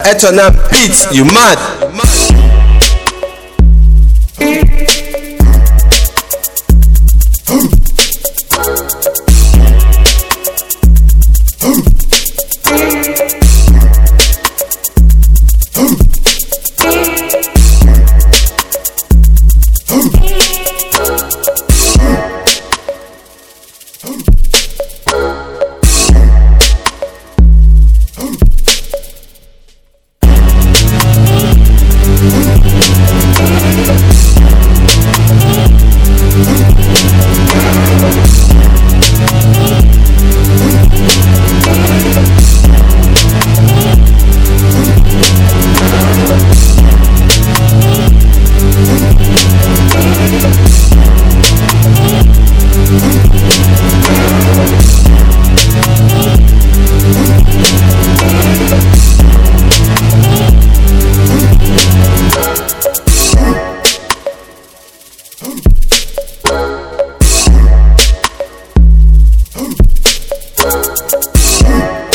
Eternal beats, you mad? Boom.